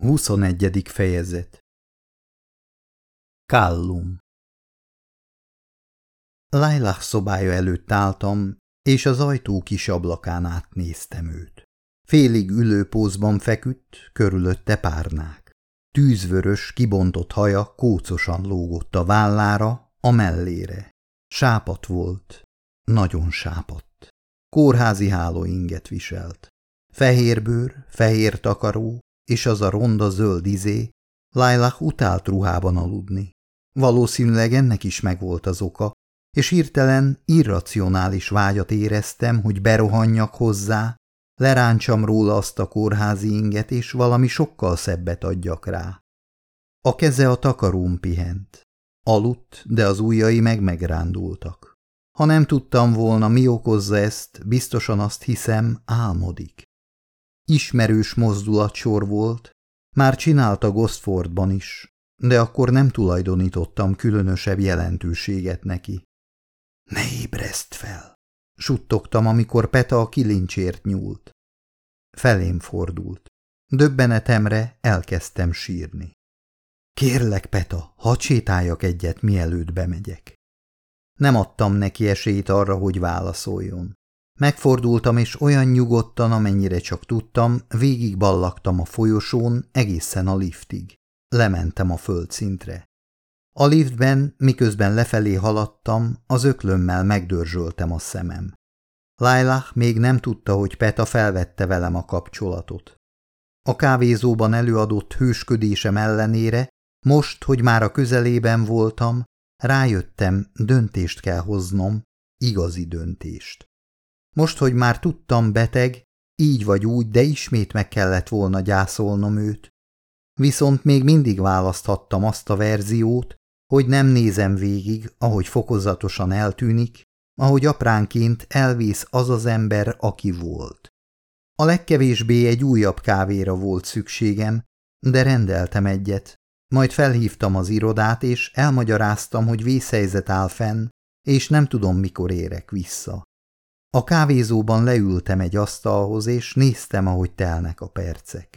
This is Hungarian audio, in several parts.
21. fejezet Kallum Lailah szobája előtt álltam, és az ajtó kis ablakán át néztem őt. Félig ülőpózban feküdt, körülötte párnák. Tűzvörös, kibontott haja kócosan lógott a vállára, a mellére. Sápat volt, nagyon sápadt. Kórházi hálóinget viselt. Fehér bőr, fehér takaró, és az a ronda zöld izé, Lailah utált ruhában aludni. Valószínűleg ennek is megvolt az oka, és hirtelen irracionális vágyat éreztem, hogy berohanjak hozzá, leráncsam róla azt a kórházi inget, és valami sokkal szebbet adjak rá. A keze a takarón pihent. Aludt, de az ujjai meg megrándultak. Ha nem tudtam volna, mi okozza ezt, biztosan azt hiszem, álmodik. Ismerős mozdulatsor volt, már csinálta Gosfordban is, de akkor nem tulajdonítottam különösebb jelentőséget neki. Ne ébreszt fel! Suttogtam, amikor Peta a kilincsért nyúlt. Felém fordult. Döbbenetemre elkezdtem sírni. Kérlek, Peta, hadd sétáljak egyet, mielőtt bemegyek. Nem adtam neki esélyt arra, hogy válaszoljon. Megfordultam, és olyan nyugodtan, amennyire csak tudtam, végig ballaktam a folyosón egészen a liftig. Lementem a földszintre. A liftben, miközben lefelé haladtam, az öklömmel megdörzsöltem a szemem. Lailah még nem tudta, hogy Peta felvette velem a kapcsolatot. A kávézóban előadott hősködésem ellenére, most, hogy már a közelében voltam, rájöttem, döntést kell hoznom, igazi döntést. Most, hogy már tudtam beteg, így vagy úgy, de ismét meg kellett volna gyászolnom őt. Viszont még mindig választhattam azt a verziót, hogy nem nézem végig, ahogy fokozatosan eltűnik, ahogy apránként elvész az az ember, aki volt. A legkevésbé egy újabb kávéra volt szükségem, de rendeltem egyet, majd felhívtam az irodát, és elmagyaráztam, hogy vészhelyzet áll fenn, és nem tudom, mikor érek vissza. A kávézóban leültem egy asztalhoz, és néztem, ahogy telnek a percek.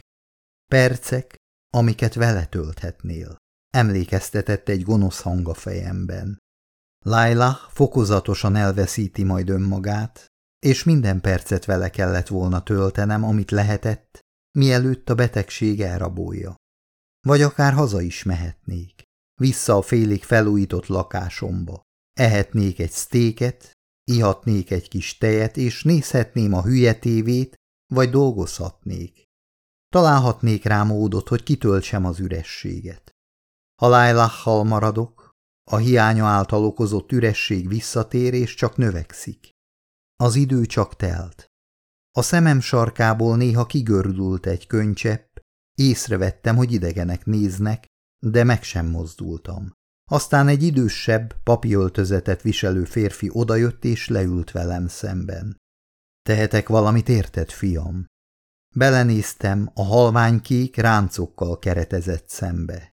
Percek, amiket vele tölthetnél. Emlékeztetett egy gonosz hang a fejemben. Laila fokozatosan elveszíti majd önmagát, és minden percet vele kellett volna töltenem, amit lehetett, mielőtt a betegség elrabolja. Vagy akár haza is mehetnék, vissza a félig felújított lakásomba. Ehetnék egy sztéket, Ihatnék egy kis tejet, és nézhetném a hülye tévét, vagy dolgozhatnék. Találhatnék rá módot, hogy kitöltsem az ürességet. Ha Lailachal maradok, a hiánya által okozott üresség visszatér, és csak növekszik. Az idő csak telt. A szemem sarkából néha kigördült egy könycsepp, észrevettem, hogy idegenek néznek, de meg sem mozdultam. Aztán egy idősebb, papiöltözetet viselő férfi odajött és leült velem szemben. Tehetek valamit érted, fiam? Belenéztem a halványkék ráncokkal keretezett szembe.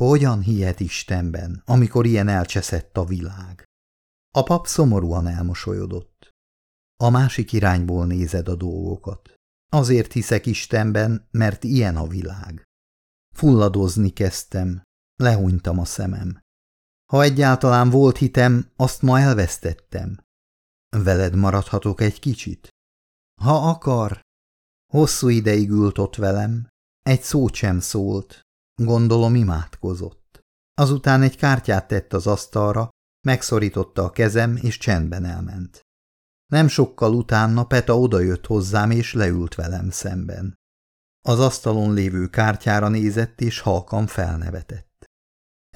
Hogyan hihet Istenben, amikor ilyen elcseszett a világ? A pap szomorúan elmosolyodott. A másik irányból nézed a dolgokat. Azért hiszek Istenben, mert ilyen a világ. Fulladozni kezdtem, Lehúnytam a szemem. Ha egyáltalán volt hitem, azt ma elvesztettem. Veled maradhatok egy kicsit? Ha akar. Hosszú ideig ült ott velem, egy szót sem szólt, gondolom imádkozott. Azután egy kártyát tett az asztalra, megszorította a kezem, és csendben elment. Nem sokkal utána Peta odajött hozzám, és leült velem szemben. Az asztalon lévő kártyára nézett, és halkan felnevetett.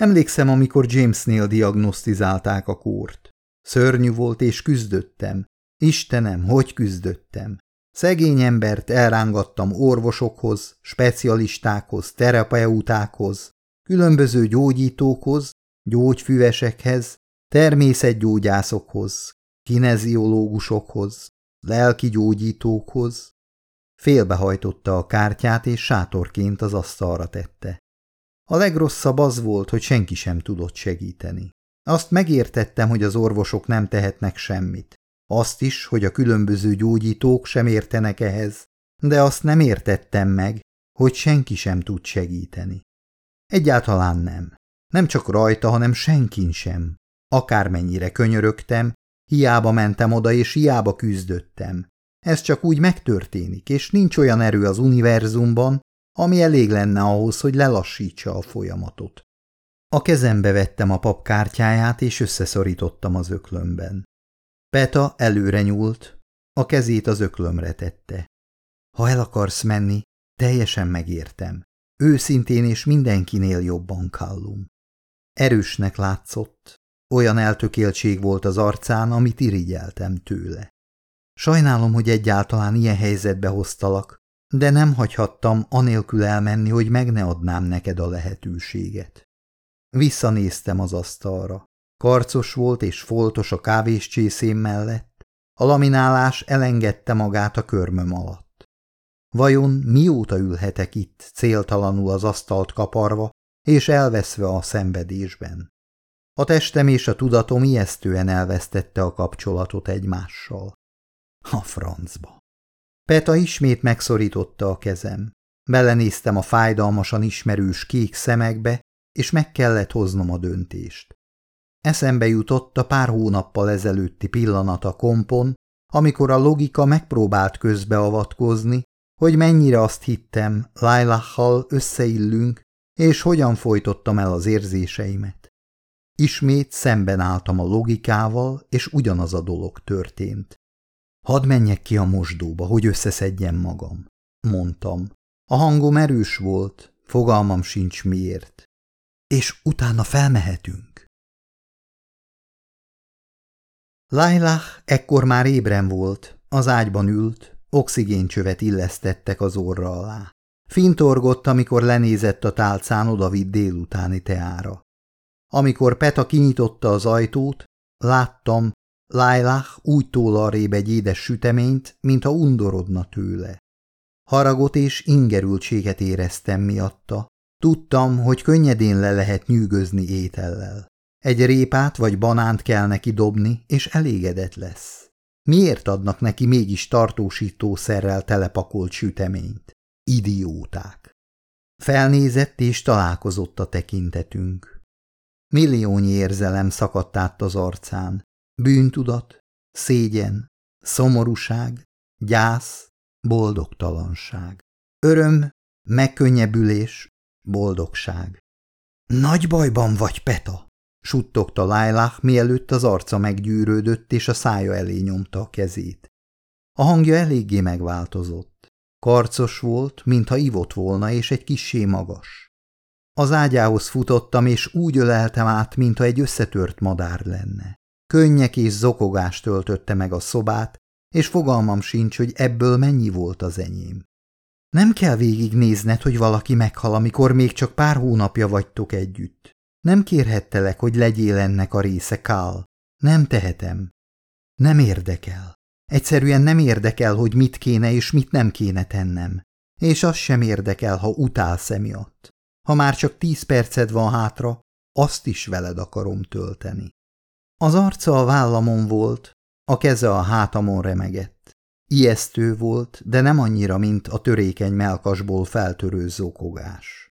Emlékszem, amikor Jamesnél diagnosztizálták a kórt. Szörnyű volt, és küzdöttem. Istenem, hogy küzdöttem. Szegény embert elrángattam orvosokhoz, specialistákhoz, terapeutákhoz, különböző gyógyítókhoz, gyógyfüvesekhez, természetgyógyászokhoz, kineziológusokhoz, lelki gyógyítókhoz. Félbehajtotta a kártyát, és sátorként az asztalra tette. A legrosszabb az volt, hogy senki sem tudott segíteni. Azt megértettem, hogy az orvosok nem tehetnek semmit. Azt is, hogy a különböző gyógyítók sem értenek ehhez. De azt nem értettem meg, hogy senki sem tud segíteni. Egyáltalán nem. Nem csak rajta, hanem senkin sem. Akármennyire könyörögtem, hiába mentem oda, és hiába küzdöttem. Ez csak úgy megtörténik, és nincs olyan erő az univerzumban, ami elég lenne ahhoz, hogy lelassítsa a folyamatot. A kezembe vettem a pap kártyáját, és összeszorítottam az öklömben. Peta előre nyúlt, a kezét az öklömre tette. Ha el akarsz menni, teljesen megértem. Őszintén és mindenkinél jobban kallum. Erősnek látszott, olyan eltökéltség volt az arcán, amit irigyeltem tőle. Sajnálom, hogy egyáltalán ilyen helyzetbe hoztalak, de nem hagyhattam anélkül elmenni, hogy meg ne adnám neked a lehetőséget. Visszanéztem az asztalra. Karcos volt és foltos a kávéscsészém mellett. A laminálás elengedte magát a körmöm alatt. Vajon mióta ülhetek itt, céltalanul az asztalt kaparva, és elveszve a szenvedésben? A testem és a tudatom ijesztően elvesztette a kapcsolatot egymással. A francba. Peta ismét megszorította a kezem. Belenéztem a fájdalmasan ismerős kék szemekbe, és meg kellett hoznom a döntést. Eszembe jutott a pár hónappal ezelőtti pillanat a kompon, amikor a logika megpróbált közbeavatkozni, hogy mennyire azt hittem, Lailachal összeillünk, és hogyan folytottam el az érzéseimet. Ismét szemben álltam a logikával, és ugyanaz a dolog történt. Hadd menjek ki a mosdóba, hogy összeszedjem magam, mondtam. A hangom erős volt, fogalmam sincs miért. És utána felmehetünk. Lailah ekkor már ébren volt, az ágyban ült, oxigéncsövet illesztettek az orra alá. Fintorgott, amikor lenézett a tálcán odavitt délutáni teára. Amikor Peta kinyitotta az ajtót, láttam, Lailah úgy tól arrébb egy édes süteményt, mintha undorodna tőle. Haragot és ingerültséget éreztem miatta. Tudtam, hogy könnyedén le lehet nyűgözni étellel. Egy répát vagy banánt kell neki dobni, és elégedett lesz. Miért adnak neki mégis tartósítószerrel telepakolt süteményt? Idióták. Felnézett és találkozott a tekintetünk. Milliónyi érzelem szakadt át az arcán. Bűntudat, szégyen, szomorúság, gyász, boldogtalanság. Öröm, megkönnyebbülés, boldogság. Nagy bajban vagy, Peta, suttogta Lailah, mielőtt az arca meggyűrődött és a szája elé nyomta a kezét. A hangja eléggé megváltozott. Karcos volt, mintha ivott volna, és egy kissé magas. Az ágyához futottam, és úgy öleltem át, mintha egy összetört madár lenne. Könnyek és zokogás töltötte meg a szobát, és fogalmam sincs, hogy ebből mennyi volt az enyém. Nem kell végignézned, hogy valaki meghal, amikor még csak pár hónapja vagytok együtt. Nem kérhettelek, hogy legyél ennek a része, Kál. Nem tehetem. Nem érdekel. Egyszerűen nem érdekel, hogy mit kéne és mit nem kéne tennem. És az sem érdekel, ha utálsz emiatt. Ha már csak tíz perced van hátra, azt is veled akarom tölteni. Az arca a vállamon volt, a keze a hátamon remegett. Ijesztő volt, de nem annyira, mint a törékeny melkasból feltörő zokogás.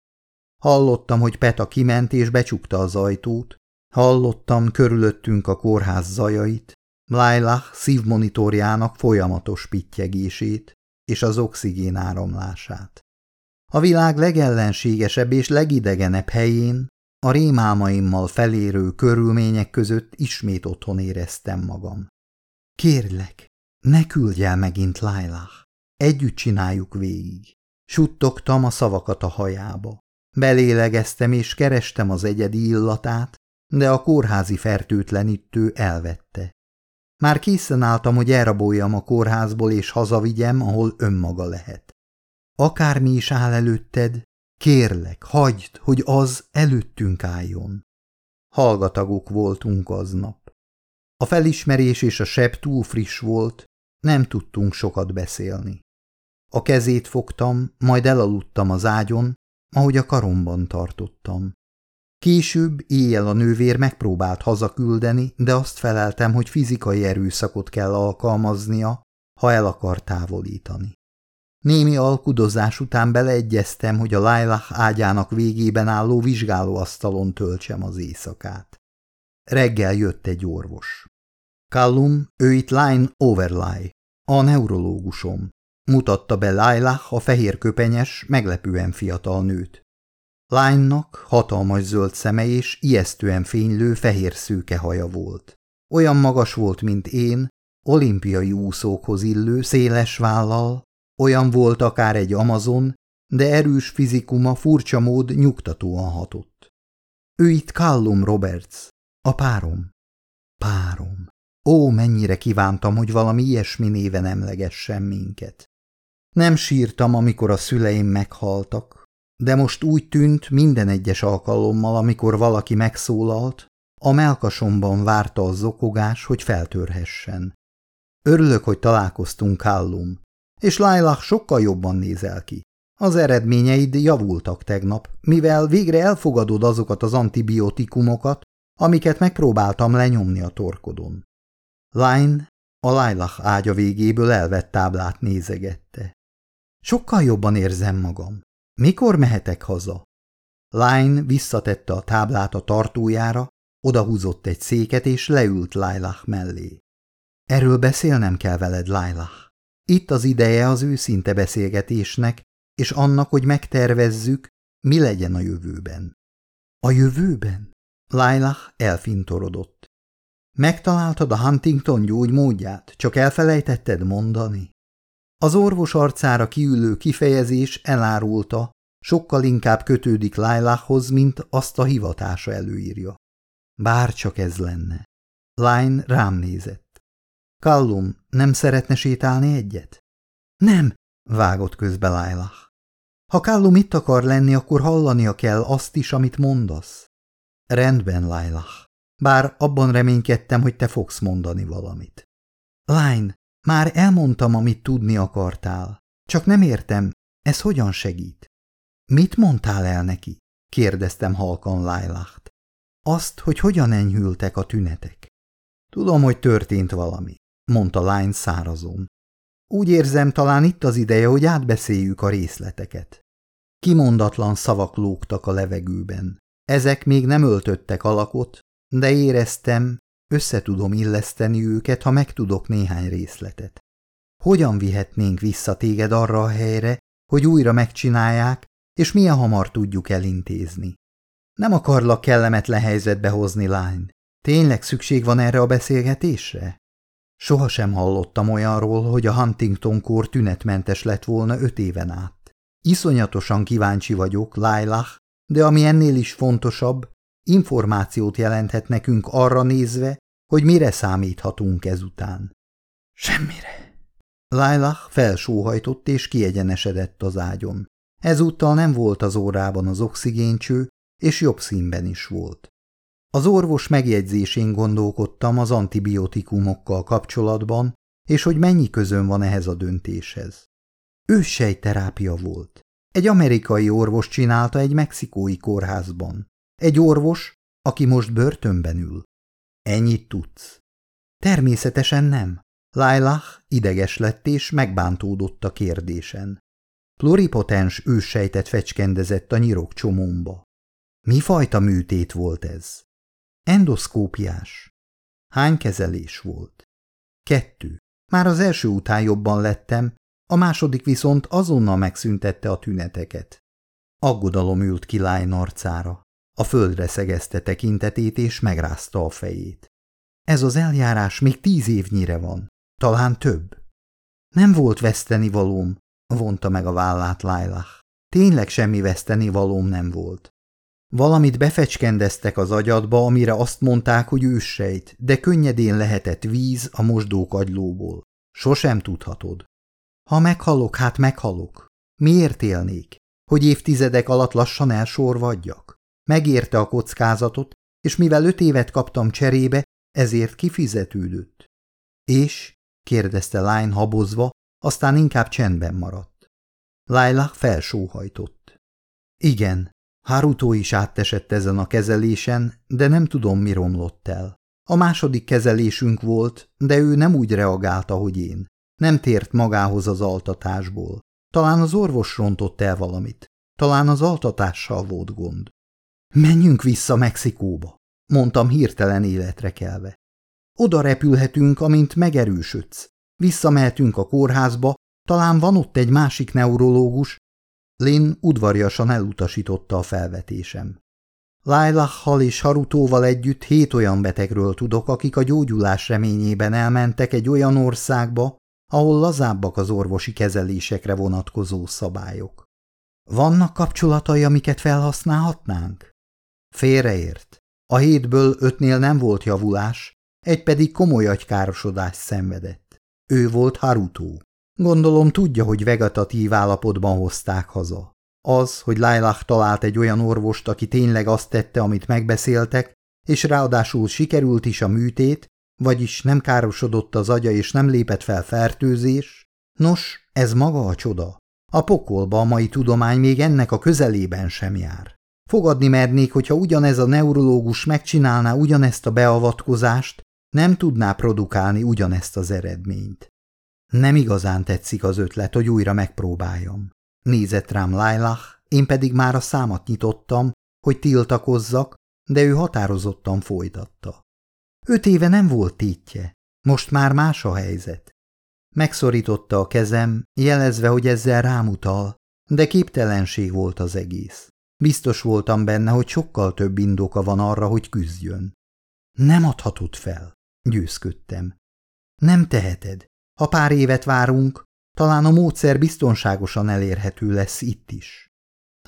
Hallottam, hogy Peta kiment és becsukta az ajtót, hallottam körülöttünk a kórház zajait, Lailah szívmonitorjának folyamatos pittyegését és az oxigén áramlását. A világ legellenségesebb és legidegenebb helyén a rémálmaimmal felérő körülmények között ismét otthon éreztem magam. Kérlek, ne küldj el megint Lailah. Együtt csináljuk végig. Suttogtam a szavakat a hajába. Belélegeztem és kerestem az egyedi illatát, de a kórházi fertőtlenítő elvette. Már készen álltam, hogy elraboljam a kórházból és hazavigyem, ahol önmaga lehet. Akármi is áll előtted, Kérlek, hagyd, hogy az előttünk álljon. Hallgatagok voltunk aznap. A felismerés és a seb túl friss volt, nem tudtunk sokat beszélni. A kezét fogtam, majd elaludtam az ágyon, ahogy a karomban tartottam. Később éjjel a nővér megpróbált hazaküldeni, de azt feleltem, hogy fizikai erőszakot kell alkalmaznia, ha el akar távolítani. Némi alkudozás után beleegyeztem, hogy a Lailah ágyának végében álló vizsgálóasztalon töltsem az éjszakát. Reggel jött egy orvos. Callum, ő itt Line Overlie, a neurológusom. Mutatta be Lailah a fehér köpenyes, meglepően fiatal nőt. Lánynak hatalmas zöld szeme és ijesztően fénylő fehér szőke haja volt. Olyan magas volt, mint én, olimpiai úszókhoz illő, széles vállal, olyan volt akár egy Amazon, de erős fizikuma furcsa mód nyugtatóan hatott. Ő itt Callum Roberts, a párom. Párom. Ó, mennyire kívántam, hogy valami ilyesmi néven emlegessen minket. Nem sírtam, amikor a szüleim meghaltak, de most úgy tűnt minden egyes alkalommal, amikor valaki megszólalt, a melkasomban várta a zokogás, hogy feltörhessen. Örülök, hogy találkoztunk, Callum, és Lailah sokkal jobban nézel ki. Az eredményeid javultak tegnap, mivel végre elfogadod azokat az antibiotikumokat, amiket megpróbáltam lenyomni a torkodon. Line a Lailah ágya végéből elvett táblát nézegette. Sokkal jobban érzem magam. Mikor mehetek haza? Line visszatette a táblát a tartójára, odahúzott egy széket és leült Lailah mellé. Erről beszélnem kell veled, Lailah. Itt az ideje az őszinte beszélgetésnek, és annak, hogy megtervezzük, mi legyen a jövőben. A jövőben? Lailah elfintorodott. Megtaláltad a Huntington gyógymódját, csak elfelejtetted mondani? Az orvos arcára kiülő kifejezés elárulta, sokkal inkább kötődik Lailahhoz, mint azt a hivatása előírja. Bár csak ez lenne. Line rám nézett. Kallum, nem szeretne sétálni egyet? Nem, vágott közbe Lailah. Ha Kallum itt akar lenni, akkor hallania kell azt is, amit mondasz. Rendben, Lailah. Bár abban reménykedtem, hogy te fogsz mondani valamit. Line, már elmondtam, amit tudni akartál. Csak nem értem, ez hogyan segít? Mit mondtál el neki? kérdeztem halkan Lailacht. Azt, hogy hogyan enyhültek a tünetek. Tudom, hogy történt valami, mondta lány szárazon. Úgy érzem, talán itt az ideje, hogy átbeszéljük a részleteket. Kimondatlan szavak lógtak a levegőben. Ezek még nem öltöttek alakot, de éreztem, összetudom illeszteni őket, ha megtudok néhány részletet. Hogyan vihetnénk vissza téged arra a helyre, hogy újra megcsinálják, és milyen hamar tudjuk elintézni? Nem akarlak kellemetlen helyzetbe hozni, lány. Tényleg szükség van erre a beszélgetésre? Sohasem hallottam olyanról, hogy a Huntington kór tünetmentes lett volna öt éven át. Iszonyatosan kíváncsi vagyok, Lailah, de ami ennél is fontosabb, információt jelenthet nekünk arra nézve, hogy mire számíthatunk ezután. Semmire. Lailah felsóhajtott és kiegyenesedett az ágyon. Ezúttal nem volt az órában az oxigéncső, és jobb színben is volt. Az orvos megjegyzésén gondolkodtam az antibiotikumokkal kapcsolatban, és hogy mennyi közön van ehhez a döntéshez. Őssejterápia volt. Egy amerikai orvos csinálta egy mexikói kórházban. Egy orvos, aki most börtönben ül. Ennyit tudsz? Természetesen nem. Lailah ideges lett és megbántódott a kérdésen. Pluripotens őssejtet fecskendezett a nyirok csomómba. Mi fajta műtét volt ez? Endoszkópiás. Hány kezelés volt? Kettő. Már az első után jobban lettem, a második viszont azonnal megszüntette a tüneteket. Aggodalom ült ki Lány arcára. A földre szegezte tekintetét és megrázta a fejét. Ez az eljárás még tíz évnyire van, talán több. Nem volt veszteni valóm, vonta meg a vállát Lailah. Tényleg semmi veszteni valóm nem volt. Valamit befecskendeztek az agyadba, amire azt mondták, hogy őssejt, de könnyedén lehetett víz a mosdókagylóból. Sosem tudhatod. Ha meghalok, hát meghalok. Miért élnék? Hogy évtizedek alatt lassan elsorvadjak? Megérte a kockázatot, és mivel öt évet kaptam cserébe, ezért kifizetődött. És? kérdezte Line habozva, aztán inkább csendben maradt. Laila felsóhajtott. Igen, Haruto is átesett ezen a kezelésen, de nem tudom, mi romlott el. A második kezelésünk volt, de ő nem úgy reagált, ahogy én. Nem tért magához az altatásból. Talán az orvos rontott el valamit. Talán az altatással volt gond. Menjünk vissza Mexikóba, mondtam hirtelen életre kelve. Oda repülhetünk, amint megerősödsz. Visszamehetünk a kórházba, talán van ott egy másik neurológus. Lynn udvariasan elutasította a felvetésem. Lailachhal és Harutóval együtt hét olyan betegről tudok, akik a gyógyulás reményében elmentek egy olyan országba, ahol lazábbak az orvosi kezelésekre vonatkozó szabályok. Vannak kapcsolatai, amiket felhasználhatnánk? Félreért. A hétből ötnél nem volt javulás, egy pedig komoly agykárosodást szenvedett. Ő volt Haruto. Gondolom tudja, hogy vegetatív állapotban hozták haza. Az, hogy Lailach talált egy olyan orvost, aki tényleg azt tette, amit megbeszéltek, és ráadásul sikerült is a műtét, vagyis nem károsodott az agya és nem lépett fel fertőzés, nos, ez maga a csoda. A pokolba a mai tudomány még ennek a közelében sem jár. Fogadni mernék, hogyha ugyanez a neurológus megcsinálná ugyanezt a beavatkozást, nem tudná produkálni ugyanezt az eredményt. Nem igazán tetszik az ötlet, hogy újra megpróbáljam. Nézett rám Lailach, én pedig már a számat nyitottam, hogy tiltakozzak, de ő határozottan folytatta. Öt éve nem volt tétje, most már más a helyzet. Megszorította a kezem, jelezve, hogy ezzel rámutal, de képtelenség volt az egész. Biztos voltam benne, hogy sokkal több indoka van arra, hogy küzdjön. Nem adhatod fel, győzködtem. Nem teheted. Ha pár évet várunk, talán a módszer biztonságosan elérhető lesz itt is.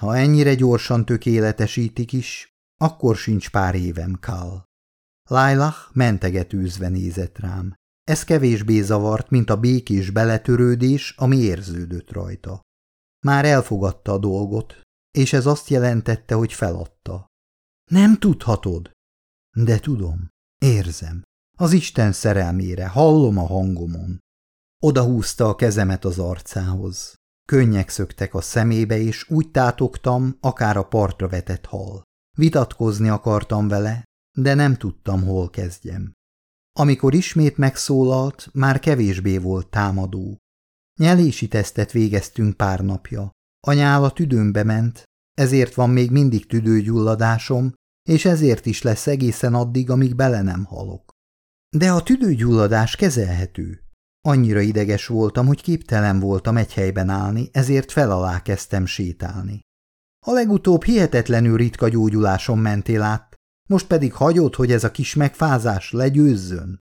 Ha ennyire gyorsan tökéletesítik is, akkor sincs pár évem, Kál. Lailah mentegetőzve nézett rám. Ez kevésbé zavart, mint a békés beletörődés, ami érződött rajta. Már elfogadta a dolgot, és ez azt jelentette, hogy feladta. Nem tudhatod. De tudom, érzem. Az Isten szerelmére, hallom a hangomon. Oda húzta a kezemet az arcához. Könnyek szöktek a szemébe, és úgy tátogtam, akár a partra vetett hal. Vitatkozni akartam vele, de nem tudtam, hol kezdjem. Amikor ismét megszólalt, már kevésbé volt támadó. Nyelési tesztet végeztünk pár napja. Anyál a tüdőmbe ment, ezért van még mindig tüdőgyulladásom, és ezért is lesz egészen addig, amíg bele nem halok. De a tüdőgyulladás kezelhető. Annyira ideges voltam, hogy képtelen voltam egy helyben állni, ezért felalá kezdtem sétálni. A legutóbb hihetetlenül ritka gyógyuláson mentél át, most pedig hagyod, hogy ez a kis megfázás legyőzzön?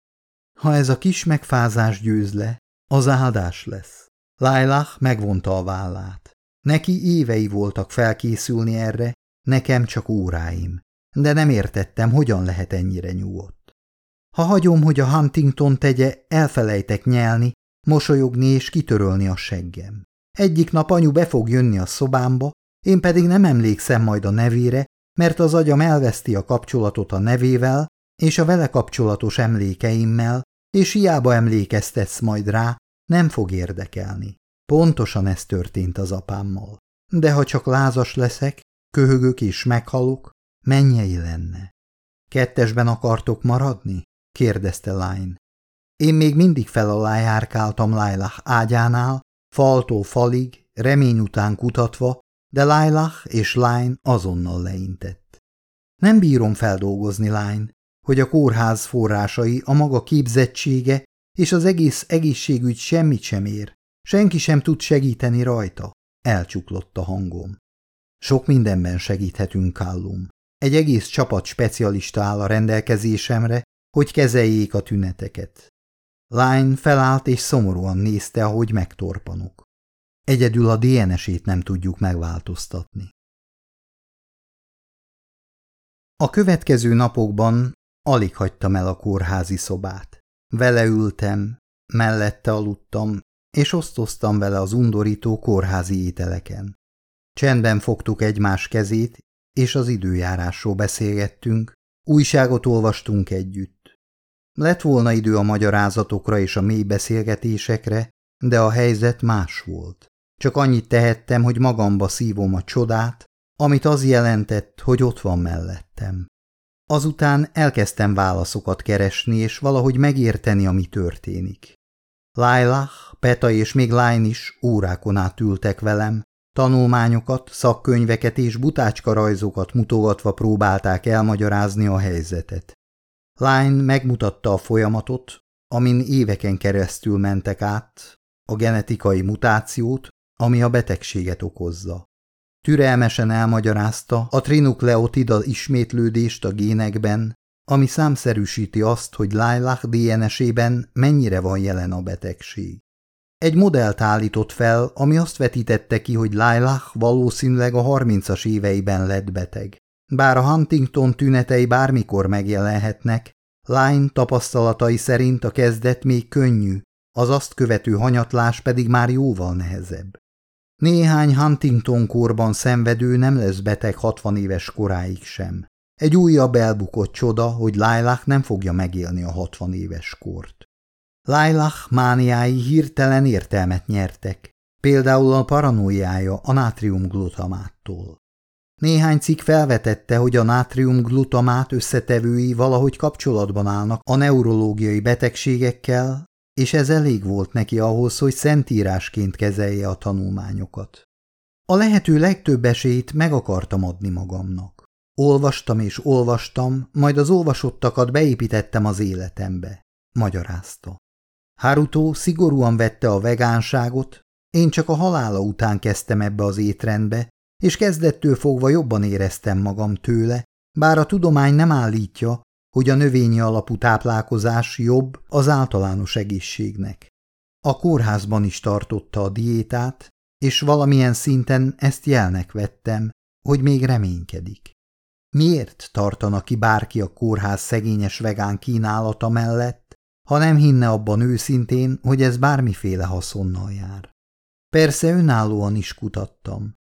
Ha ez a kis megfázás győz le, az áldás lesz. Lailah megvonta a vállát. Neki évei voltak felkészülni erre, nekem csak óráim, de nem értettem, hogyan lehet ennyire nyugodt. Ha hagyom, hogy a Huntington tegye, elfelejtek nyelni, mosolyogni és kitörölni a seggem. Egyik nap anyu be fog jönni a szobámba, én pedig nem emlékszem majd a nevére, mert az agyam elveszti a kapcsolatot a nevével és a vele kapcsolatos emlékeimmel, és hiába emlékeztetsz majd rá, nem fog érdekelni. Pontosan ez történt az apámmal. De ha csak lázas leszek, köhögök és meghalok, mennyei lenne. Kettesben akartok maradni? Kérdezte Line. Én még mindig fel alá járkáltam Lailah ágyánál, faltól falig, remény után kutatva, de Lailah és Line azonnal leintett. Nem bírom feldolgozni, Line, hogy a kórház forrásai, a maga képzettsége és az egész egészségügy semmit sem ér. Senki sem tud segíteni rajta, elcsuklott a hangom. Sok mindenben segíthetünk, Kallum. Egy egész csapat specialista áll a rendelkezésemre, hogy kezeljék a tüneteket. Line felállt és szomorúan nézte, ahogy megtorpanok. Egyedül a DNS-ét nem tudjuk megváltoztatni. A következő napokban alig hagytam el a kórházi szobát. Vele ültem, mellette aludtam, és osztoztam vele az undorító kórházi ételeken. Csendben fogtuk egymás kezét, és az időjárásról beszélgettünk, újságot olvastunk együtt. Lett volna idő a magyarázatokra és a mély beszélgetésekre, de a helyzet más volt. Csak annyit tehettem, hogy magamba szívom a csodát, amit az jelentett, hogy ott van mellettem. Azután elkezdtem válaszokat keresni, és valahogy megérteni, ami történik. Lailah, Peta és még Line is órákon át ültek velem, tanulmányokat, szakkönyveket és butácska rajzokat mutogatva próbálták elmagyarázni a helyzetet. Line megmutatta a folyamatot, amin éveken keresztül mentek át, a genetikai mutációt, ami a betegséget okozza. Türelmesen elmagyarázta a trinukleotida ismétlődést a génekben, ami számszerűsíti azt, hogy Lailah DNS-ében mennyire van jelen a betegség. Egy modellt állított fel, ami azt vetítette ki, hogy Lailah valószínűleg a 30-as éveiben lett beteg. Bár a Huntington tünetei bármikor megjelenhetnek, Line tapasztalatai szerint a kezdet még könnyű, az azt követő hanyatlás pedig már jóval nehezebb. Néhány Huntington korban szenvedő nem lesz beteg 60 éves koráig sem. Egy újabb elbukott csoda, hogy Lailah nem fogja megélni a 60 éves kort. Lailah mániái hirtelen értelmet nyertek, például a paranoiája a nátriumglutamáttól. Néhány cikk felvetette, hogy a nátriumglutamát összetevői valahogy kapcsolatban állnak a neurológiai betegségekkel, és ez elég volt neki ahhoz, hogy szentírásként kezelje a tanulmányokat. A lehető legtöbb esélyt meg akartam adni magamnak. Olvastam és olvastam, majd az olvasottakat beépítettem az életembe, magyarázta. Haruto szigorúan vette a vegánságot, én csak a halála után kezdtem ebbe az étrendbe, és kezdettől fogva jobban éreztem magam tőle, bár a tudomány nem állítja, hogy a növényi alapú táplálkozás jobb az általános egészségnek. A kórházban is tartotta a diétát, és valamilyen szinten ezt jelnek vettem, hogy még reménykedik. Miért tartana ki bárki a kórház szegényes vegán kínálata mellett, ha nem hinne abban őszintén, hogy ez bármiféle haszonnal jár? Persze önállóan is kutattam.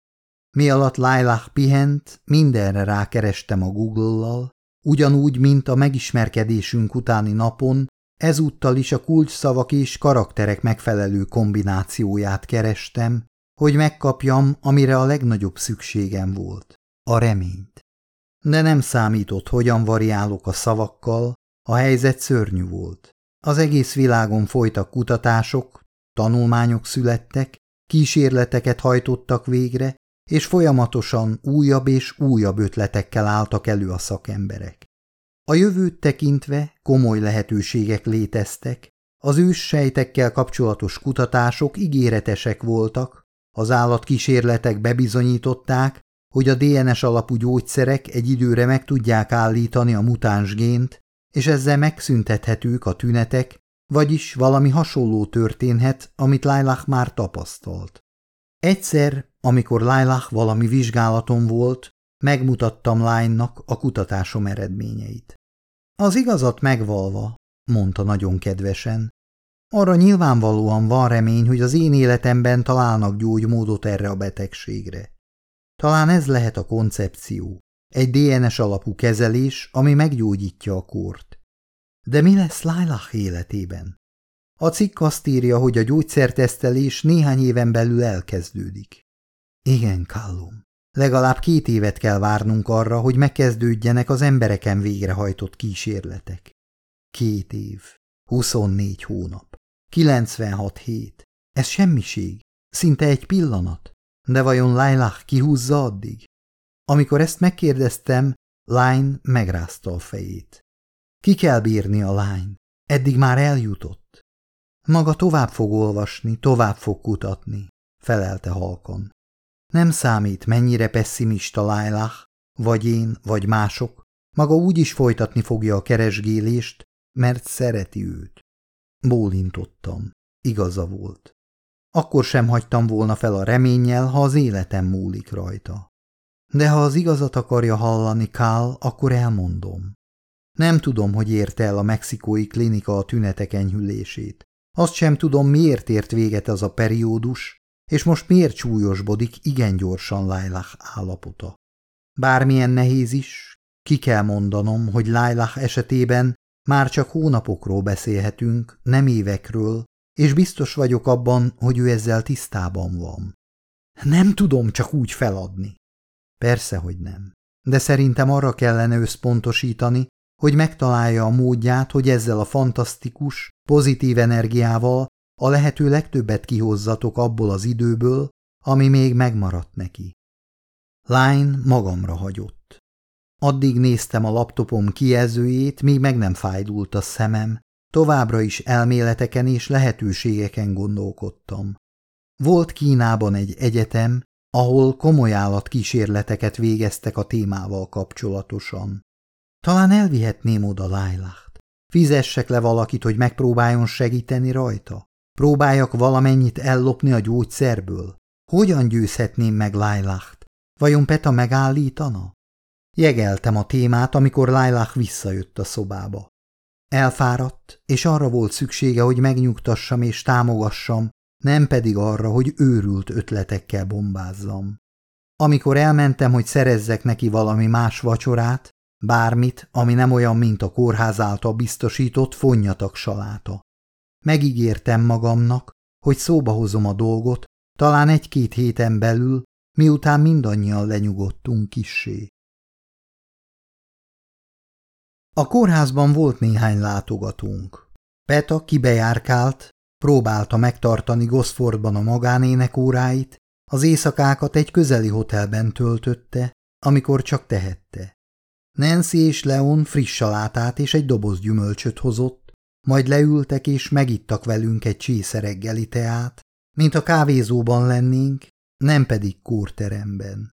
Mi alatt Lailah pihent, mindenre rákerestem a Google-lal, ugyanúgy, mint a megismerkedésünk utáni napon, ezúttal is a kulcsszavak és karakterek megfelelő kombinációját kerestem, hogy megkapjam, amire a legnagyobb szükségem volt, a reményt. De nem számított, hogyan variálok a szavakkal, a helyzet szörnyű volt. Az egész világon folytak kutatások, tanulmányok születtek, kísérleteket hajtottak végre, és folyamatosan újabb és újabb ötletekkel álltak elő a szakemberek. A jövőt tekintve komoly lehetőségek léteztek, az ős sejtekkel kapcsolatos kutatások ígéretesek voltak, az állatkísérletek bebizonyították, hogy a DNS alapú gyógyszerek egy időre meg tudják állítani a mutáns gént, és ezzel megszüntethetők a tünetek, vagyis valami hasonló történhet, amit Lailah már tapasztalt. Egyszer, amikor Lailah valami vizsgálaton volt, megmutattam lánynak a kutatásom eredményeit. Az igazat megvalva, mondta nagyon kedvesen, arra nyilvánvalóan van remény, hogy az én életemben találnak gyógymódot erre a betegségre. Talán ez lehet a koncepció, egy DNS alapú kezelés, ami meggyógyítja a kort. De mi lesz Lailah életében? A cikk azt írja, hogy a gyógyszertesztelés néhány éven belül elkezdődik. Igen, Kallum. Legalább két évet kell várnunk arra, hogy megkezdődjenek az embereken végrehajtott kísérletek. Két év, 24 hónap, 96 hét. Ez semmiség, szinte egy pillanat. De vajon Lailah kihúzza addig? Amikor ezt megkérdeztem, Line megrázta a fejét. Ki kell bírni a lány? Eddig már eljutott. Maga tovább fog olvasni, tovább fog kutatni, felelte halkon. Nem számít, mennyire pessimista Lailah, vagy én, vagy mások, maga úgy is folytatni fogja a keresgélést, mert szereti őt. Bólintottam. Igaza volt. Akkor sem hagytam volna fel a reménnyel, ha az életem múlik rajta. De ha az igazat akarja hallani Kál, akkor elmondom. Nem tudom, hogy érte el a mexikói klinika a tünetek enyhülését. Azt sem tudom, miért ért véget az a periódus, és most miért súlyosbodik igen gyorsan Lailah állapota. Bármilyen nehéz is, ki kell mondanom, hogy Lailah esetében már csak hónapokról beszélhetünk, nem évekről, és biztos vagyok abban, hogy ő ezzel tisztában van. Nem tudom csak úgy feladni. Persze, hogy nem. De szerintem arra kellene összpontosítani, hogy megtalálja a módját, hogy ezzel a fantasztikus, pozitív energiával a lehető legtöbbet kihozzatok abból az időből, ami még megmaradt neki. Line magamra hagyott. Addig néztem a laptopom kijelzőjét, míg meg nem fájdult a szemem, továbbra is elméleteken és lehetőségeken gondolkodtam. Volt Kínában egy egyetem, ahol komoly állatkísérleteket végeztek a témával kapcsolatosan. Talán elvihetném oda Lájláht. Fizessek le valakit, hogy megpróbáljon segíteni rajta? Próbáljak valamennyit ellopni a gyógyszerből? Hogyan győzhetném meg Lájláht? Vajon Peta megállítana? Jegeltem a témát, amikor Lájlach visszajött a szobába. Elfáradt, és arra volt szüksége, hogy megnyugtassam és támogassam, nem pedig arra, hogy őrült ötletekkel bombázzam. Amikor elmentem, hogy szerezzek neki valami más vacsorát, bármit, ami nem olyan, mint a kórház által biztosított fonnyatak saláta. Megígértem magamnak, hogy szóba hozom a dolgot, talán egy-két héten belül, miután mindannyian lenyugodtunk kissé. A kórházban volt néhány látogatónk. Peta kibejárkált, próbálta megtartani Gosfordban a magánének óráit, az éjszakákat egy közeli hotelben töltötte, amikor csak tehette. Nancy és Leon friss salátát és egy doboz gyümölcsöt hozott, majd leültek és megittak velünk egy csésze reggeli teát, mint a kávézóban lennénk, nem pedig kórteremben.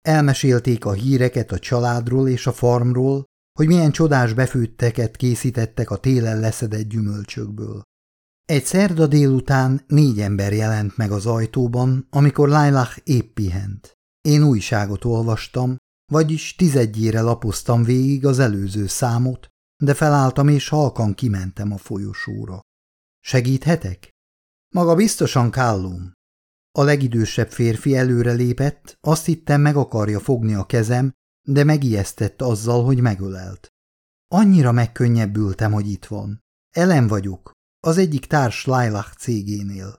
Elmesélték a híreket a családról és a farmról, hogy milyen csodás befőtteket készítettek a télen leszedett gyümölcsökből. Egy szerda délután négy ember jelent meg az ajtóban, amikor Lailach épp pihent. Én újságot olvastam, vagyis tizedjére lapoztam végig az előző számot, de felálltam és halkan kimentem a folyosóra. Segíthetek? Maga biztosan Callum. A legidősebb férfi előre lépett, azt hittem meg akarja fogni a kezem, de megijesztett azzal, hogy megölelt. Annyira megkönnyebbültem, hogy itt van. Ellen vagyok, az egyik társ Lailach cégénél.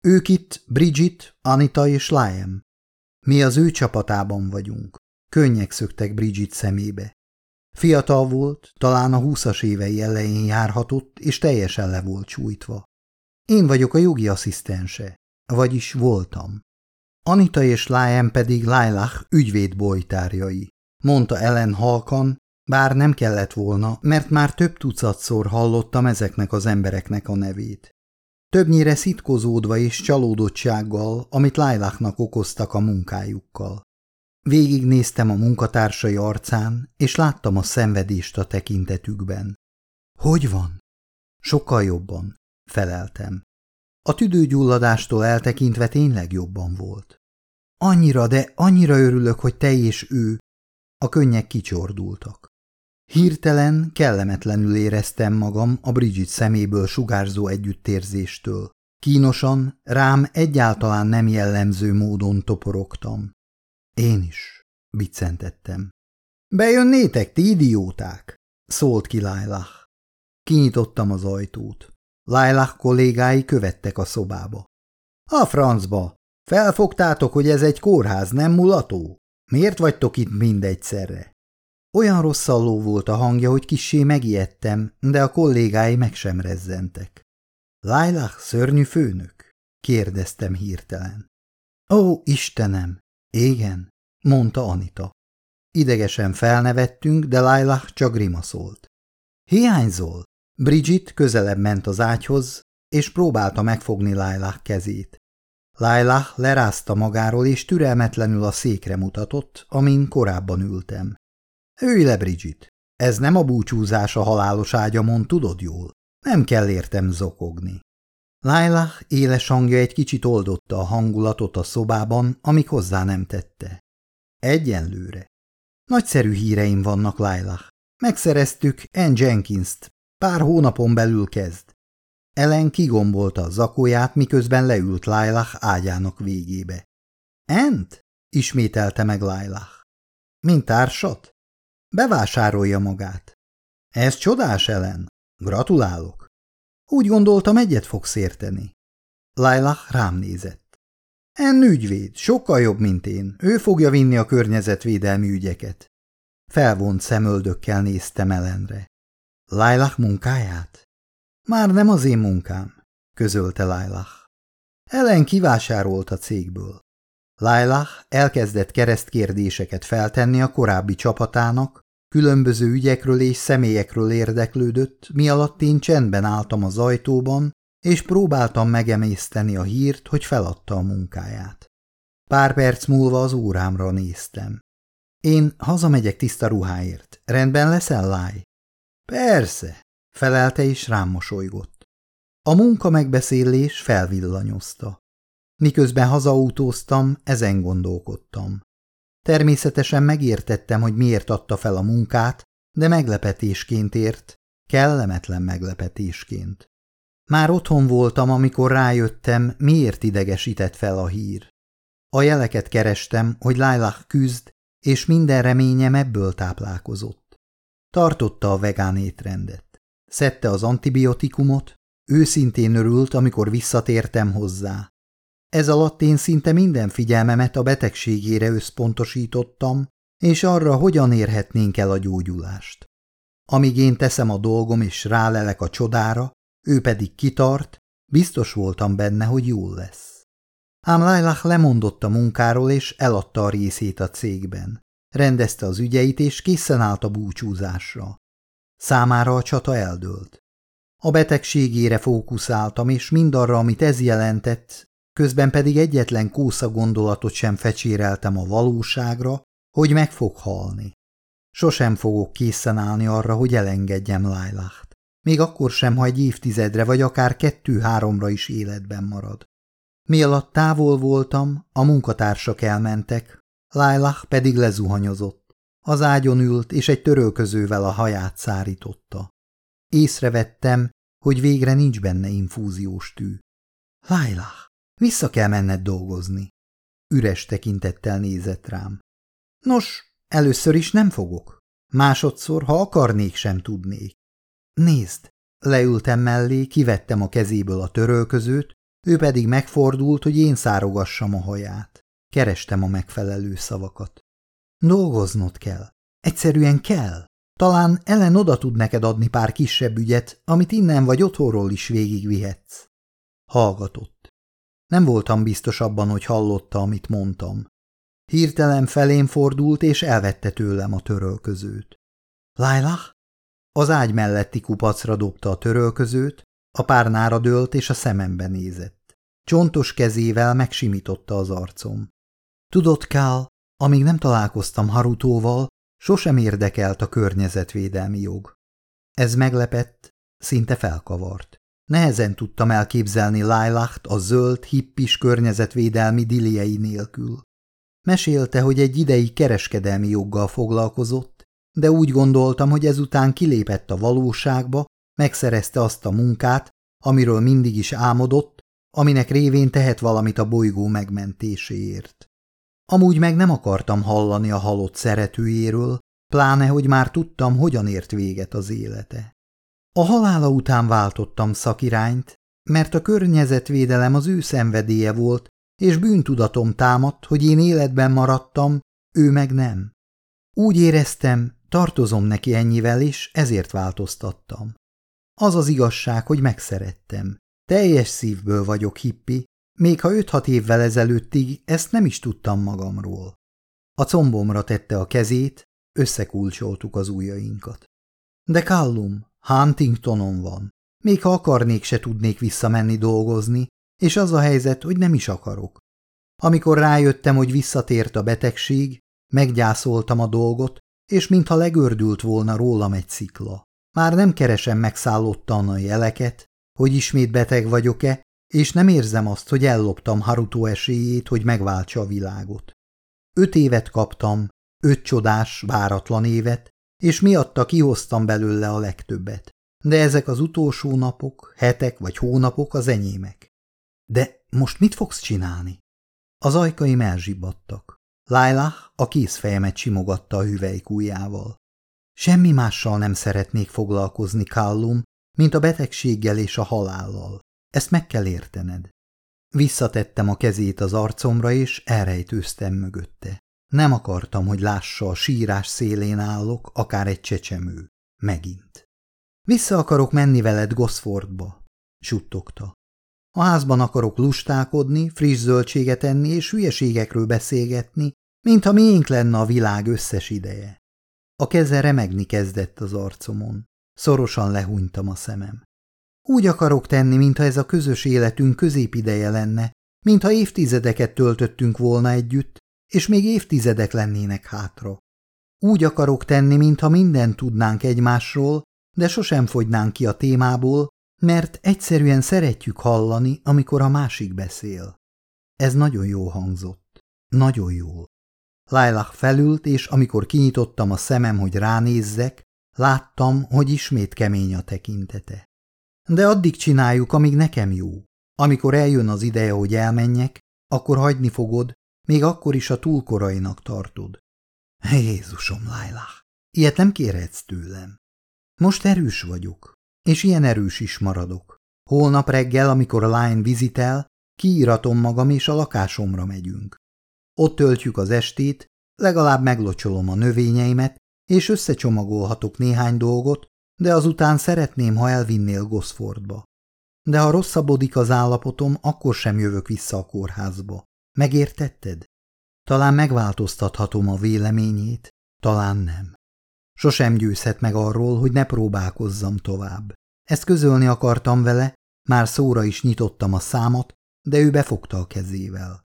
Ők itt Bridget, Anita és Liam. Mi az ő csapatában vagyunk. Könnyek szöktek Bridget szemébe. Fiatal volt, talán a húszas évei elején járhatott, és teljesen le volt csújtva. Én vagyok a jogi asszisztense, vagyis voltam. Anita és Liam pedig Lailach ügyvéd bolytárjai mondta Ellen halkan, bár nem kellett volna, mert már több tucatszor hallottam ezeknek az embereknek a nevét. Többnyire szitkozódva és csalódottsággal, amit Lájláknak okoztak a munkájukkal. Végignéztem a munkatársai arcán, és láttam a szenvedést a tekintetükben. Hogy van? Sokkal jobban, feleltem. A tüdőgyulladástól eltekintve tényleg jobban volt. Annyira, de annyira örülök, hogy te és ő, a könnyek kicsordultak. Hirtelen, kellemetlenül éreztem magam a Bridget szeméből sugárzó együttérzéstől. Kínosan, rám egyáltalán nem jellemző módon toporogtam. Én is, biccentettem. Bejönnétek, ti idióták? szólt ki Lailah. Kinyitottam az ajtót. Lailah kollégái követtek a szobába. A francba! Felfogtátok, hogy ez egy kórház, nem mulató? Miért vagytok itt mindegyszerre? Olyan rosszalló volt a hangja, hogy kissé megijedtem, de a kollégái meg sem rezzentek. Lailah szörnyű főnök? kérdeztem hirtelen. Ó, Istenem! Igen, mondta Anita. Idegesen felnevettünk, de Lailah csak grimaszolt. Hiányzol? Bridget közelebb ment az ágyhoz, és próbálta megfogni Lailah kezét. Laila lerázta magáról, és türelmetlenül a székre mutatott, amin korábban ültem. Ülj le, Bridget! Ez nem a búcsúzás a halálos ágyamon, tudod jól? Nem kell értem zokogni. Laila éles hangja egy kicsit oldotta a hangulatot a szobában, amik hozzá nem tette. Egyenlőre. Nagyszerű híreim vannak, Laila. Megszereztük Ann Jenkins-t. Pár hónapon belül kezd. Ellen kigombolta a zakóját, miközben leült Lailah ágyának végébe. Ent? ismételte meg Lailah. Mint társat? Bevásárolja magát. Ez csodás, Ellen. Gratulálok. Úgy gondoltam, egyet fogsz érteni. Lailah rám nézett. En ügyvéd, sokkal jobb, mint én. Ő fogja vinni a környezetvédelmi ügyeket. Felvont szemöldökkel néztem Ellenre. Lailah munkáját? Már nem az én munkám. közölte Lailah. Ellen kivásárolt a cégből. Lailah elkezdett keresztkérdéseket feltenni a korábbi csapatának, különböző ügyekről és személyekről érdeklődött, mi alatt én csendben álltam az ajtóban, és próbáltam megemészteni a hírt, hogy feladta a munkáját. Pár perc múlva az órámra néztem. Én hazamegyek tiszta ruháért. Rendben leszel, Láj? Persze, felelte és rám mosolygott. A munka megbeszélés felvillanyozta. Miközben hazautóztam, ezen gondolkodtam. Természetesen megértettem, hogy miért adta fel a munkát, de meglepetésként ért, kellemetlen meglepetésként. Már otthon voltam, amikor rájöttem, miért idegesített fel a hír. A jeleket kerestem, hogy Lailah küzd, és minden reményem ebből táplálkozott. Tartotta a vegán étrendet. Szedte az antibiotikumot, őszintén örült, amikor visszatértem hozzá. Ez alatt én szinte minden figyelmemet a betegségére összpontosítottam, és arra, hogyan érhetnénk el a gyógyulást. Amíg én teszem a dolgom és rálelek a csodára, ő pedig kitart, biztos voltam benne, hogy jól lesz. Ám Lailah lemondott a munkáról, és eladta a részét a cégben. Rendezte az ügyeit, és készen állt a búcsúzásra. Számára a csata eldőlt. A betegségére fókuszáltam, és mindarra, amit ez jelentett, közben pedig egyetlen kósza gondolatot sem fecséreltem a valóságra, hogy meg fog halni. Sosem fogok készen állni arra, hogy elengedjem Lailacht. Még akkor sem, ha egy évtizedre vagy akár kettő-háromra is életben marad. Mi alatt távol voltam, a munkatársak elmentek, Lailah pedig lezuhanyozott. Az ágyon ült, és egy törölközővel a haját szárította. Észrevettem, hogy végre nincs benne infúziós tű. Lailah, vissza kell menned dolgozni. Üres tekintettel nézett rám. Nos, először is nem fogok. Másodszor, ha akarnék, sem tudnék. Nézd, leültem mellé, kivettem a kezéből a törölközőt, ő pedig megfordult, hogy én szárogassam a haját. Kerestem a megfelelő szavakat. Dolgoznod kell. Egyszerűen kell. Talán Ellen oda tud neked adni pár kisebb ügyet, amit innen vagy otthonról is végigvihetsz. Hallgatott. Nem voltam biztos abban, hogy hallotta, amit mondtam. Hirtelen felém fordult, és elvette tőlem a törölközőt. Lailah? Az ágy melletti kupacra dobta a törölközőt, a párnára dőlt, és a szemembe nézett. Csontos kezével megsimította az arcom. Tudod, Kál, amíg nem találkoztam Harutóval, sosem érdekelt a környezetvédelmi jog. Ez meglepett, szinte felkavart. Nehezen tudtam elképzelni Lailacht a zöld, hippis környezetvédelmi diliei nélkül. Mesélte, hogy egy ideig kereskedelmi joggal foglalkozott, de úgy gondoltam, hogy ezután kilépett a valóságba, megszerezte azt a munkát, amiről mindig is álmodott, aminek révén tehet valamit a bolygó megmentéséért. Amúgy meg nem akartam hallani a halott szeretőjéről, pláne, hogy már tudtam, hogyan ért véget az élete. A halála után váltottam szakirányt, mert a környezetvédelem az ő szenvedélye volt, és bűntudatom támadt, hogy én életben maradtam, ő meg nem. Úgy éreztem, tartozom neki ennyivel, és ezért változtattam. Az az igazság, hogy megszerettem. Teljes szívből vagyok hippi, még ha öt-hat évvel ezelőttig ezt nem is tudtam magamról. A combomra tette a kezét, összekulcsoltuk az ujjainkat. De Callum, Huntingtonon van. Még ha akarnék, se tudnék visszamenni dolgozni, és az a helyzet, hogy nem is akarok. Amikor rájöttem, hogy visszatért a betegség, meggyászoltam a dolgot, és mintha legördült volna rólam egy szikla. Már nem keresem megszállottan a jeleket, hogy ismét beteg vagyok-e, és nem érzem azt, hogy elloptam Haruto esélyét, hogy megváltsa a világot. Öt évet kaptam, öt csodás, váratlan évet, és miatta kihoztam belőle a legtöbbet. De ezek az utolsó napok, hetek vagy hónapok az enyémek. De most mit fogsz csinálni? Az ajkaim elzsibbadtak. Lailah a kézfejemet simogatta a hüvelykújjával. Semmi mással nem szeretnék foglalkozni, Kallum, mint a betegséggel és a halállal. Ezt meg kell értened. Visszatettem a kezét az arcomra, és elrejtőztem mögötte. Nem akartam, hogy lássa a sírás szélén állok, akár egy csecsemő. Megint. Vissza akarok menni veled Gosfordba, suttogta. A házban akarok lustálkodni, friss zöldséget enni és hülyeségekről beszélgetni, mintha miénk lenne a világ összes ideje. A keze remegni kezdett az arcomon. Szorosan lehúnytam a szemem. Úgy akarok tenni, mintha ez a közös életünk középideje lenne, mintha évtizedeket töltöttünk volna együtt, és még évtizedek lennének hátra. Úgy akarok tenni, mintha mindent tudnánk egymásról, de sosem fogynánk ki a témából, mert egyszerűen szeretjük hallani, amikor a másik beszél. Ez nagyon jó hangzott. Nagyon jól. Lailah felült, és amikor kinyitottam a szemem, hogy ránézzek, láttam, hogy ismét kemény a tekintete. De addig csináljuk, amíg nekem jó. Amikor eljön az ideje, hogy elmenjek, akkor hagyni fogod, még akkor is a túlkorainak tartod. Jézusom, Lailah, ilyet nem kérhetsz tőlem. Most erős vagyok, és ilyen erős is maradok. Holnap reggel, amikor a Line vizitel, kiíratom magam, és a lakásomra megyünk. Ott töltjük az estét, legalább meglocsolom a növényeimet, és összecsomagolhatok néhány dolgot, de azután szeretném, ha elvinnél Gosfordba. De ha rosszabbodik az állapotom, akkor sem jövök vissza a kórházba. Megértetted? Talán megváltoztathatom a véleményét, talán nem. Sosem győzhet meg arról, hogy ne próbálkozzam tovább. Ezt közölni akartam vele, már szóra is nyitottam a számot, de ő befogta a kezével.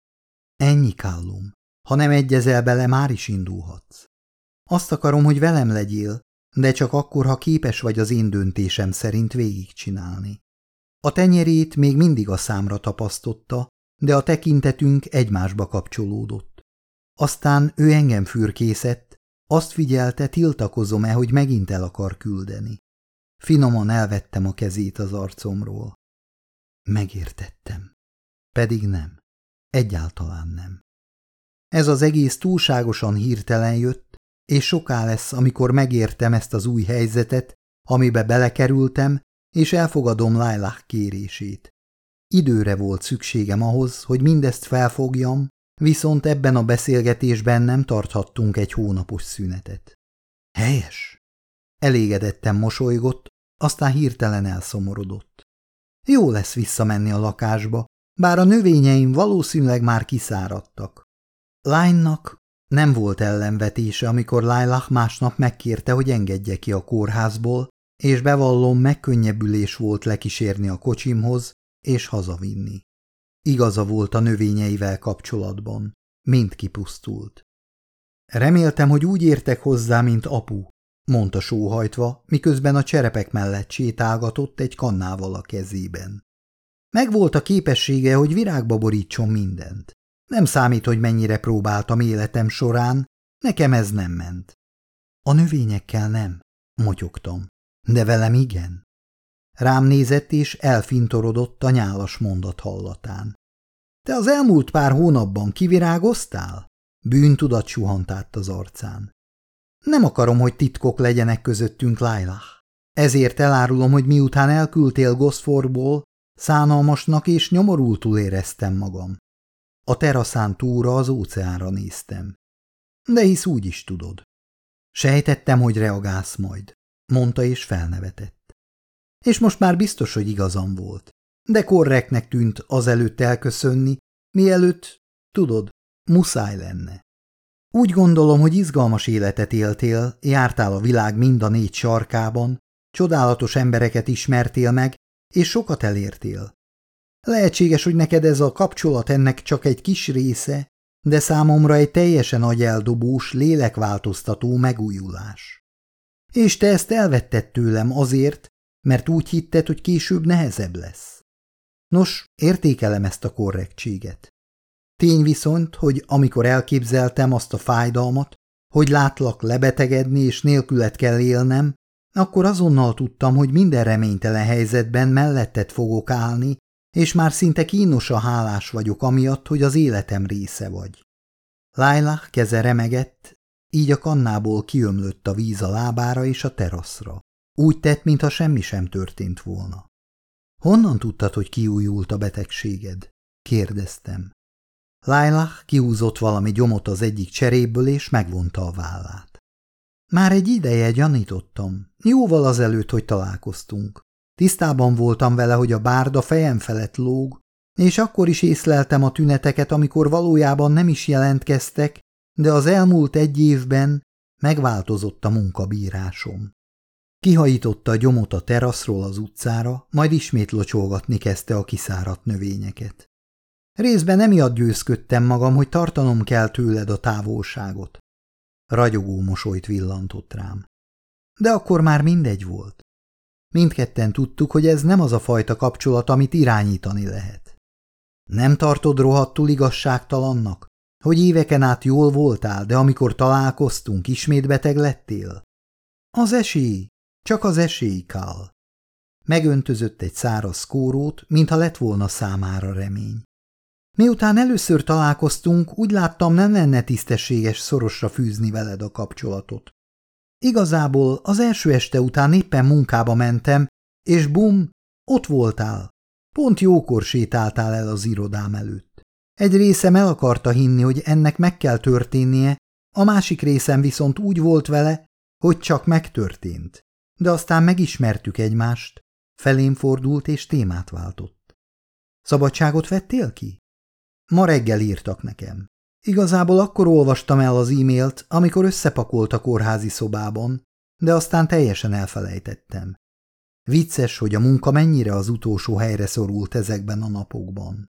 Ennyi, Kallum. Ha nem egyezel bele, már is indulhatsz. Azt akarom, hogy velem legyél, de csak akkor, ha képes vagy az én döntésem szerint végigcsinálni. A tenyerét még mindig a számra tapasztotta, de a tekintetünk egymásba kapcsolódott. Aztán ő engem fürkészett, azt figyelte, tiltakozom-e, hogy megint el akar küldeni. Finoman elvettem a kezét az arcomról. Megértettem. Pedig nem. Egyáltalán nem. Ez az egész túlságosan hirtelen jött, és soká lesz, amikor megértem ezt az új helyzetet, amibe belekerültem, és elfogadom Lailah kérését. Időre volt szükségem ahhoz, hogy mindezt felfogjam, viszont ebben a beszélgetésben nem tarthattunk egy hónapos szünetet. Helyes! Elégedetten mosolygott, aztán hirtelen elszomorodott. Jó lesz visszamenni a lakásba, bár a növényeim valószínűleg már kiszáradtak. Lánynak nem volt ellenvetése, amikor Lailah másnap megkérte, hogy engedje ki a kórházból, és bevallom, megkönnyebbülés volt lekísérni a kocsimhoz és hazavinni. Igaza volt a növényeivel kapcsolatban, mind kipusztult. Reméltem, hogy úgy értek hozzá, mint apu, mondta sóhajtva, miközben a cserepek mellett sétálgatott egy kannával a kezében. Megvolt a képessége, hogy virágba borítson mindent. Nem számít, hogy mennyire próbáltam életem során, nekem ez nem ment. A növényekkel nem, motyogtam, de velem igen. Rám nézett és elfintorodott a nyálas mondat hallatán. Te az elmúlt pár hónapban kivirágoztál? Bűntudat suhant át az arcán. Nem akarom, hogy titkok legyenek közöttünk, Lailah. Ezért elárulom, hogy miután elküldtél Gosforból, szánalmasnak és nyomorultul éreztem magam. A teraszán túra az óceánra néztem. De hisz úgy is tudod. Sejtettem, hogy reagálsz majd, mondta és felnevetett. És most már biztos, hogy igazam volt. De korrektnek tűnt azelőtt elköszönni, mielőtt, tudod, muszáj lenne. Úgy gondolom, hogy izgalmas életet éltél, jártál a világ mind a négy sarkában, csodálatos embereket ismertél meg, és sokat elértél. Lehetséges, hogy neked ez a kapcsolat ennek csak egy kis része, de számomra egy teljesen agyeldobós, lélekváltoztató megújulás. És te ezt elvetted tőlem azért, mert úgy hitted, hogy később nehezebb lesz. Nos, értékelem ezt a korrektséget. Tény viszont, hogy amikor elképzeltem azt a fájdalmat, hogy látlak lebetegedni és nélkület kell élnem, akkor azonnal tudtam, hogy minden reménytelen helyzetben melletted fogok állni, és már szinte kínosan hálás vagyok amiatt, hogy az életem része vagy. Lailah keze remegett, így a kannából kiömlött a víz a lábára és a teraszra. Úgy tett, mintha semmi sem történt volna. Honnan tudtad, hogy kiújult a betegséged? kérdeztem. Lailah kihúzott valami gyomot az egyik cseréből, és megvonta a vállát. Már egy ideje gyanítottam, jóval azelőtt, hogy találkoztunk. Tisztában voltam vele, hogy a bárda fejem felett lóg, És akkor is észleltem a tüneteket, amikor valójában nem is jelentkeztek, de az elmúlt egy évben megváltozott a munkabírásom. Kihajította a gyomot a teraszról az utcára, majd ismét locsolgatni kezdte a kiszáradt növényeket. Részben emiatt győzködtem magam, hogy tartanom kell tőled a távolságot. Ragyogó mosolyt villantott rám. De akkor már mindegy volt. Mindketten tudtuk, hogy ez nem az a fajta kapcsolat, amit irányítani lehet. Nem tartod rohadtul igazságtalannak, hogy éveken át jól voltál, de amikor találkoztunk, ismét beteg lettél? Az esély, csak az esély, Kál. Megöntözött egy száraz kórót, mintha lett volna számára remény. Miután először találkoztunk, úgy láttam, nem lenne tisztességes szorosra fűzni veled a kapcsolatot. Igazából az első este után éppen munkába mentem, és bum, ott voltál. Pont jókor sétáltál el az irodám előtt. Egy részem el akarta hinni, hogy ennek meg kell történnie, a másik részem viszont úgy volt vele, hogy csak megtörtént. De aztán megismertük egymást, felém fordult és témát váltott. Szabadságot vettél ki? Ma reggel írtak nekem. Igazából akkor olvastam el az e-mailt, amikor összepakolt a kórházi szobában, de aztán teljesen elfelejtettem. Vicces, hogy a munka mennyire az utolsó helyre szorult ezekben a napokban.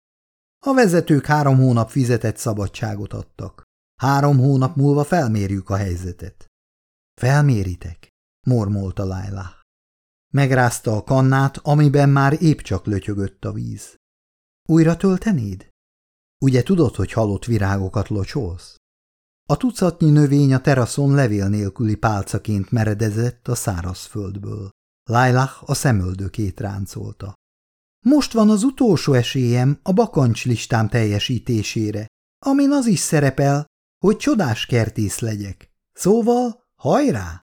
A vezetők három hónap fizetett szabadságot adtak. Három hónap múlva felmérjük a helyzetet. Felméritek, mormolta Laila. Megrázta a kannát, amiben már épp csak lötyögött a víz. Újra töltenéd? Ugye tudod, hogy halott virágokat locsolsz? A tucatnyi növény a teraszon levél nélküli pálcaként meredezett a szárazföldből. Lailah a szemöldökét ráncolta. Most van az utolsó esélyem a bakancslistám teljesítésére, amin az is szerepel, hogy csodás kertész legyek. Szóval, hajrá!